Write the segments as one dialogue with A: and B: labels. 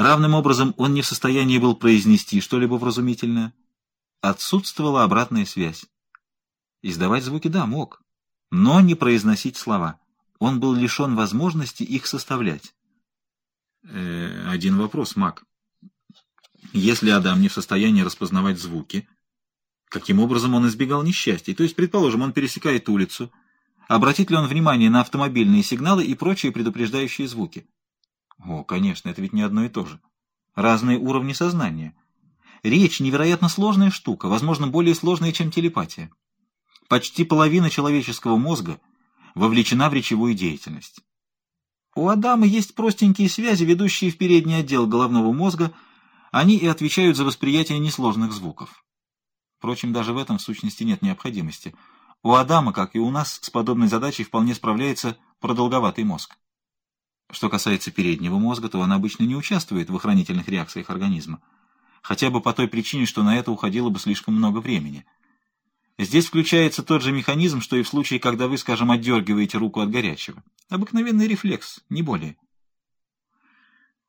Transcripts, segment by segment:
A: Равным образом он не в состоянии был произнести что-либо вразумительное. Отсутствовала обратная связь. Издавать звуки, да, мог, но не произносить слова. Он был лишен возможности их составлять. Э, один вопрос, Мак. Если Адам не в состоянии распознавать звуки, каким образом он избегал несчастья? То есть, предположим, он пересекает улицу, обратит ли он внимание на автомобильные сигналы и прочие предупреждающие звуки? О, конечно, это ведь не одно и то же. Разные уровни сознания. Речь — невероятно сложная штука, возможно, более сложная, чем телепатия. Почти половина человеческого мозга вовлечена в речевую деятельность. У Адама есть простенькие связи, ведущие в передний отдел головного мозга, они и отвечают за восприятие несложных звуков. Впрочем, даже в этом в сущности нет необходимости. У Адама, как и у нас, с подобной задачей вполне справляется продолговатый мозг. Что касается переднего мозга, то он обычно не участвует в охранительных реакциях организма, хотя бы по той причине, что на это уходило бы слишком много времени. Здесь включается тот же механизм, что и в случае, когда вы, скажем, отдергиваете руку от горячего. Обыкновенный рефлекс, не более.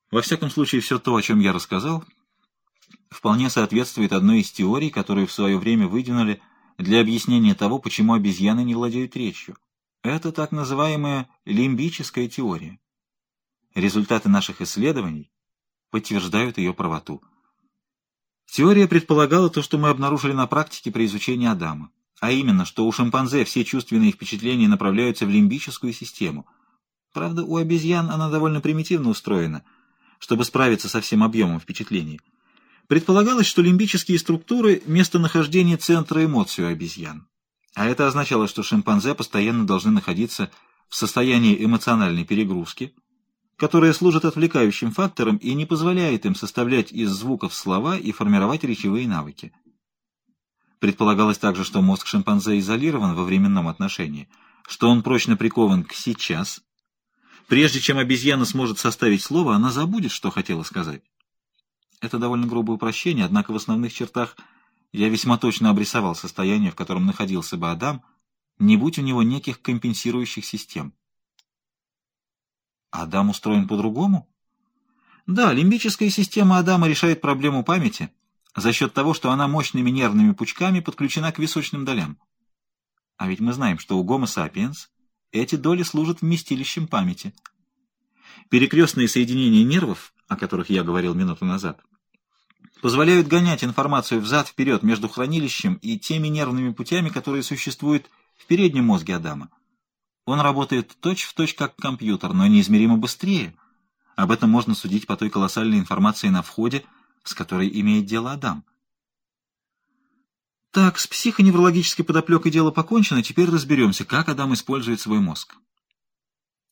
A: Во всяком случае, все то, о чем я рассказал, вполне соответствует одной из теорий, которую в свое время выдвинули для объяснения того, почему обезьяны не владеют речью. Это так называемая лимбическая теория. Результаты наших исследований подтверждают ее правоту. Теория предполагала то, что мы обнаружили на практике при изучении Адама, а именно, что у шимпанзе все чувственные впечатления направляются в лимбическую систему. Правда, у обезьян она довольно примитивно устроена, чтобы справиться со всем объемом впечатлений. Предполагалось, что лимбические структуры – местонахождение центра эмоций у обезьян. А это означало, что шимпанзе постоянно должны находиться в состоянии эмоциональной перегрузки – которое служит отвлекающим фактором и не позволяет им составлять из звуков слова и формировать речевые навыки. Предполагалось также, что мозг шимпанзе изолирован во временном отношении, что он прочно прикован к «сейчас». Прежде чем обезьяна сможет составить слово, она забудет, что хотела сказать. Это довольно грубое упрощение, однако в основных чертах я весьма точно обрисовал состояние, в котором находился бы Адам, не будь у него неких компенсирующих систем. Адам устроен по-другому? Да, лимбическая система Адама решает проблему памяти за счет того, что она мощными нервными пучками подключена к височным долям. А ведь мы знаем, что у Homo sapiens эти доли служат вместилищем памяти. Перекрестные соединения нервов, о которых я говорил минуту назад, позволяют гонять информацию взад-вперед между хранилищем и теми нервными путями, которые существуют в переднем мозге Адама. Он работает точь-в-точь точь как компьютер, но неизмеримо быстрее. Об этом можно судить по той колоссальной информации на входе, с которой имеет дело Адам. Так, с психоневрологической подоплекой дело покончено, теперь разберемся, как Адам использует свой мозг.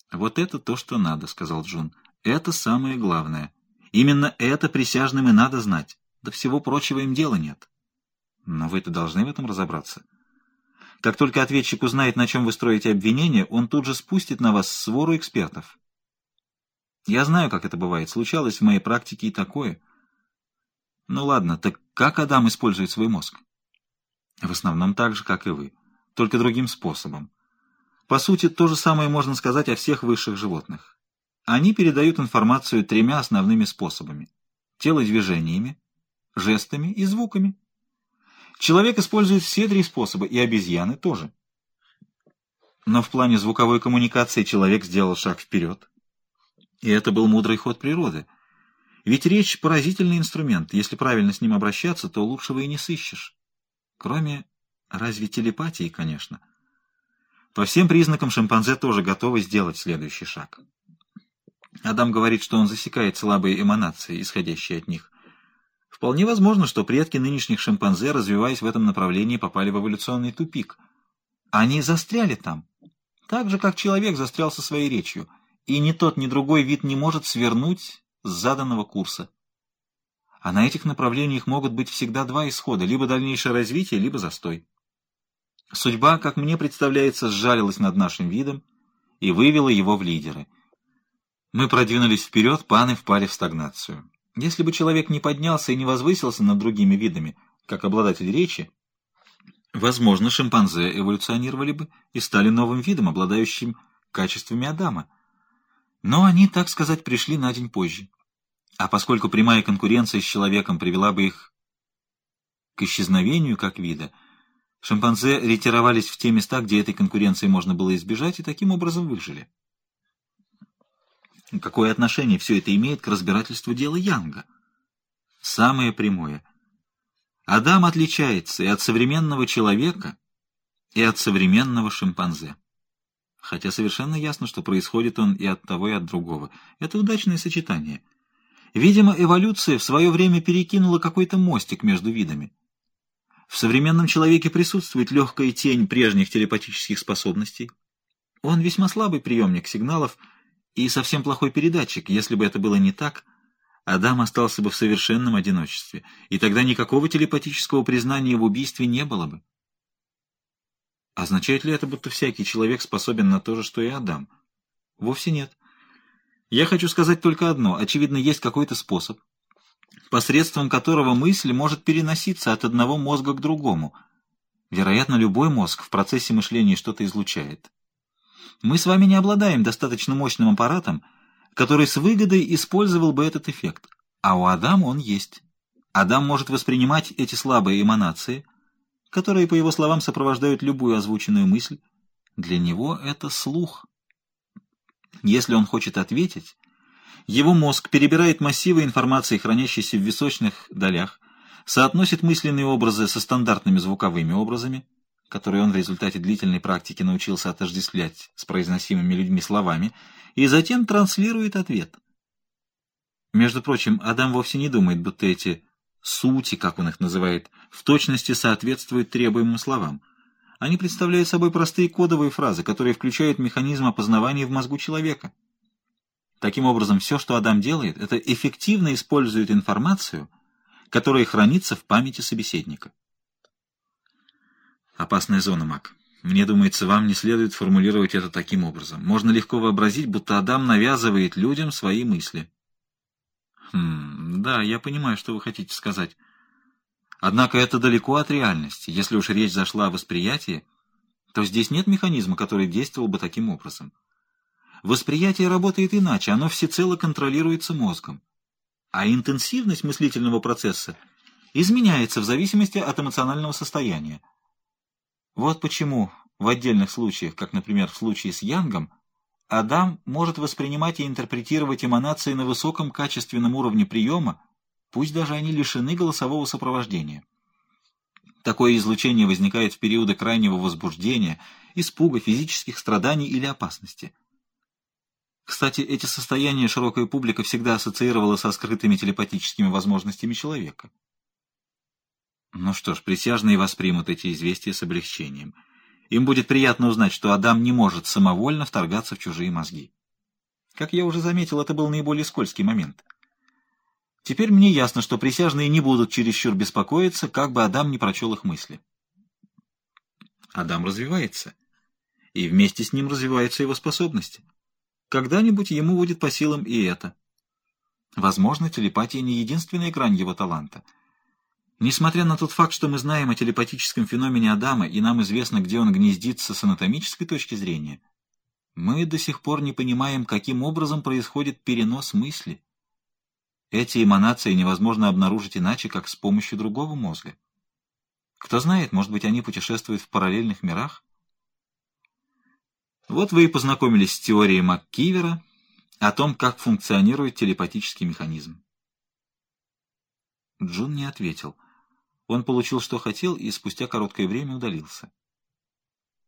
A: «Вот это то, что надо», — сказал Джун. «Это самое главное. Именно это присяжным и надо знать. До всего прочего им дела нет. Но вы-то должны в этом разобраться». Как только ответчик узнает, на чем вы строите обвинение, он тут же спустит на вас свору экспертов. Я знаю, как это бывает. Случалось в моей практике и такое. Ну ладно, так как Адам использует свой мозг? В основном так же, как и вы, только другим способом. По сути, то же самое можно сказать о всех высших животных. Они передают информацию тремя основными способами. Телодвижениями, жестами и звуками. Человек использует все три способа, и обезьяны тоже. Но в плане звуковой коммуникации человек сделал шаг вперед. И это был мудрый ход природы. Ведь речь — поразительный инструмент. Если правильно с ним обращаться, то лучшего и не сыщешь. Кроме разве телепатии, конечно. По всем признакам шимпанзе тоже готовы сделать следующий шаг. Адам говорит, что он засекает слабые эманации, исходящие от них. Вполне возможно, что предки нынешних шимпанзе, развиваясь в этом направлении, попали в эволюционный тупик. Они застряли там, так же, как человек застрял со своей речью, и ни тот, ни другой вид не может свернуть с заданного курса. А на этих направлениях могут быть всегда два исхода, либо дальнейшее развитие, либо застой. Судьба, как мне представляется, сжалилась над нашим видом и вывела его в лидеры. Мы продвинулись вперед, паны впали в стагнацию. Если бы человек не поднялся и не возвысился над другими видами, как обладатель речи, возможно, шимпанзе эволюционировали бы и стали новым видом, обладающим качествами Адама. Но они, так сказать, пришли на день позже. А поскольку прямая конкуренция с человеком привела бы их к исчезновению как вида, шимпанзе ретировались в те места, где этой конкуренции можно было избежать, и таким образом выжили. Какое отношение все это имеет к разбирательству дела Янга? Самое прямое. Адам отличается и от современного человека, и от современного шимпанзе. Хотя совершенно ясно, что происходит он и от того, и от другого. Это удачное сочетание. Видимо, эволюция в свое время перекинула какой-то мостик между видами. В современном человеке присутствует легкая тень прежних телепатических способностей. Он весьма слабый приемник сигналов и совсем плохой передатчик. Если бы это было не так, Адам остался бы в совершенном одиночестве, и тогда никакого телепатического признания в убийстве не было бы. Означает ли это, будто всякий человек способен на то же, что и Адам? Вовсе нет. Я хочу сказать только одно. Очевидно, есть какой-то способ, посредством которого мысль может переноситься от одного мозга к другому. Вероятно, любой мозг в процессе мышления что-то излучает. Мы с вами не обладаем достаточно мощным аппаратом, который с выгодой использовал бы этот эффект. А у Адама он есть. Адам может воспринимать эти слабые эманации, которые, по его словам, сопровождают любую озвученную мысль. Для него это слух. Если он хочет ответить, его мозг перебирает массивы информации, хранящиеся в височных долях, соотносит мысленные образы со стандартными звуковыми образами, которые он в результате длительной практики научился отождествлять с произносимыми людьми словами, и затем транслирует ответ. Между прочим, Адам вовсе не думает, будто эти «сути», как он их называет, в точности соответствуют требуемым словам. Они представляют собой простые кодовые фразы, которые включают механизм опознавания в мозгу человека. Таким образом, все, что Адам делает, это эффективно использует информацию, которая хранится в памяти собеседника. Опасная зона, Мак. Мне думается, вам не следует формулировать это таким образом. Можно легко вообразить, будто Адам навязывает людям свои мысли. Хм, да, я понимаю, что вы хотите сказать. Однако это далеко от реальности. Если уж речь зашла о восприятии, то здесь нет механизма, который действовал бы таким образом. Восприятие работает иначе, оно всецело контролируется мозгом. А интенсивность мыслительного процесса изменяется в зависимости от эмоционального состояния. Вот почему в отдельных случаях, как, например, в случае с Янгом, Адам может воспринимать и интерпретировать эманации на высоком качественном уровне приема, пусть даже они лишены голосового сопровождения. Такое излучение возникает в периоды крайнего возбуждения, испуга, физических страданий или опасности. Кстати, эти состояния широкая публика всегда ассоциировала со скрытыми телепатическими возможностями человека. Ну что ж, присяжные воспримут эти известия с облегчением. Им будет приятно узнать, что Адам не может самовольно вторгаться в чужие мозги. Как я уже заметил, это был наиболее скользкий момент. Теперь мне ясно, что присяжные не будут чересчур беспокоиться, как бы Адам не прочел их мысли. Адам развивается, и вместе с ним развиваются его способности. Когда-нибудь ему будет по силам и это. Возможно, телепатия не единственная грань его таланта. Несмотря на тот факт, что мы знаем о телепатическом феномене Адама и нам известно, где он гнездится с анатомической точки зрения, мы до сих пор не понимаем, каким образом происходит перенос мысли. Эти эманации невозможно обнаружить иначе, как с помощью другого мозга. Кто знает, может быть, они путешествуют в параллельных мирах? Вот вы и познакомились с теорией МакКивера о том, как функционирует телепатический механизм. Джун не ответил. Он получил, что хотел, и спустя короткое время удалился.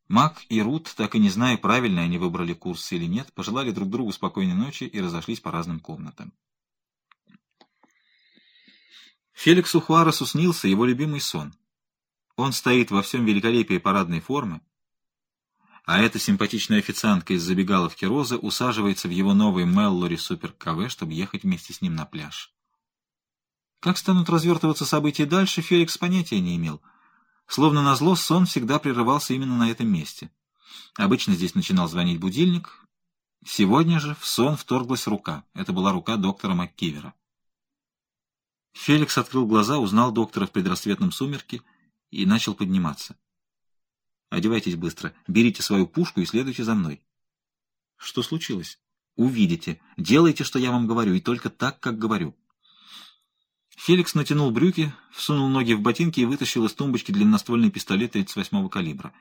A: Мак и Рут, так и не зная, правильно они выбрали курс или нет, пожелали друг другу спокойной ночи и разошлись по разным комнатам. Феликсу Хуаресу снился его любимый сон. Он стоит во всем великолепии парадной формы, а эта симпатичная официантка из забегаловки Розы усаживается в его новый Меллори Супер КВ, чтобы ехать вместе с ним на пляж. Как станут развертываться события дальше, Феликс понятия не имел. Словно назло, сон всегда прерывался именно на этом месте. Обычно здесь начинал звонить будильник. Сегодня же в сон вторглась рука. Это была рука доктора МакКивера. Феликс открыл глаза, узнал доктора в предрассветном сумерке и начал подниматься. Одевайтесь быстро, берите свою пушку и следуйте за мной. Что случилось? Увидите. Делайте, что я вам говорю, и только так, как говорю. Феликс натянул брюки, всунул ноги в ботинки и вытащил из тумбочки длинноствольный пистолет 38-го калибра.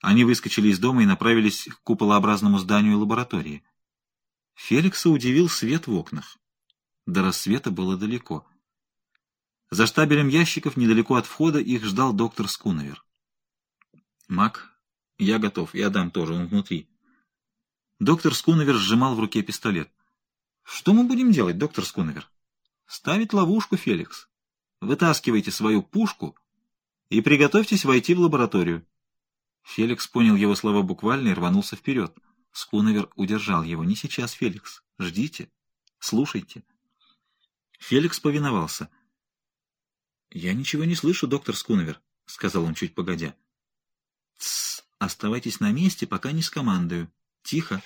A: Они выскочили из дома и направились к куполообразному зданию лаборатории. Феликса удивил свет в окнах. До рассвета было далеко. За штабелем ящиков, недалеко от входа, их ждал доктор Скуновер. «Мак, я готов, и Адам тоже, он внутри». Доктор Скуновер сжимал в руке пистолет. «Что мы будем делать, доктор Скуновер?» «Ставить ловушку, Феликс. Вытаскивайте свою пушку и приготовьтесь войти в лабораторию». Феликс понял его слова буквально и рванулся вперед. Скуновер удержал его. «Не сейчас, Феликс. Ждите. Слушайте». Феликс повиновался. «Я ничего не слышу, доктор Скуновер», — сказал он чуть погодя. «Тссс, оставайтесь на месте, пока не скомандую. Тихо».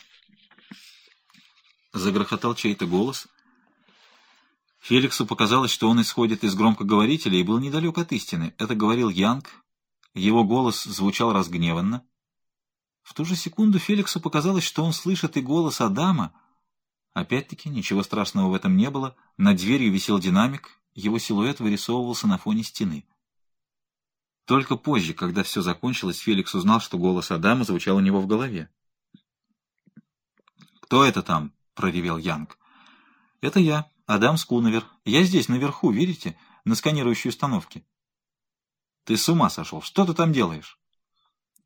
A: Загрохотал чей-то голос. Феликсу показалось, что он исходит из громкоговорителя и был недалек от истины. Это говорил Янг. Его голос звучал разгневанно. В ту же секунду Феликсу показалось, что он слышит и голос Адама. Опять-таки, ничего страшного в этом не было. Над дверью висел динамик, его силуэт вырисовывался на фоне стены. Только позже, когда все закончилось, Феликс узнал, что голос Адама звучал у него в голове. «Кто это там?» — проревел Янг. «Это я, Адам Скуновер. Я здесь, наверху, видите, на сканирующей установке». «Ты с ума сошел? Что ты там делаешь?»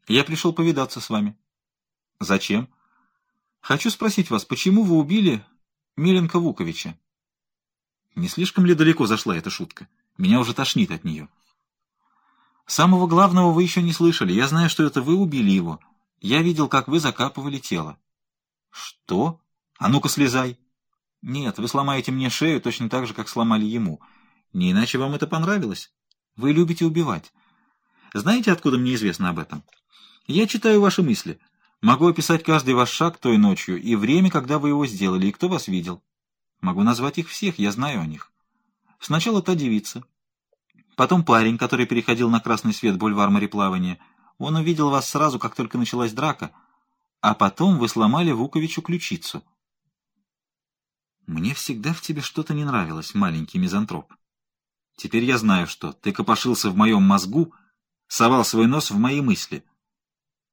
A: «Я пришел повидаться с вами». «Зачем?» «Хочу спросить вас, почему вы убили Миленко Вуковича?» Не слишком ли далеко зашла эта шутка? Меня уже тошнит от нее. Самого главного вы еще не слышали. Я знаю, что это вы убили его. Я видел, как вы закапывали тело. Что? А ну-ка слезай. Нет, вы сломаете мне шею точно так же, как сломали ему. Не иначе вам это понравилось. Вы любите убивать. Знаете, откуда мне известно об этом? Я читаю ваши мысли. Могу описать каждый ваш шаг той ночью и время, когда вы его сделали, и кто вас видел. Могу назвать их всех, я знаю о них. Сначала та девица. Потом парень, который переходил на красный свет бульвар мореплавания. Он увидел вас сразу, как только началась драка. А потом вы сломали Вуковичу ключицу. Мне всегда в тебе что-то не нравилось, маленький мизантроп. Теперь я знаю, что ты копошился в моем мозгу, совал свой нос в мои мысли —